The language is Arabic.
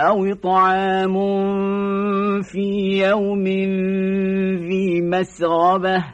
أو طعام في يوم ذي مسغبة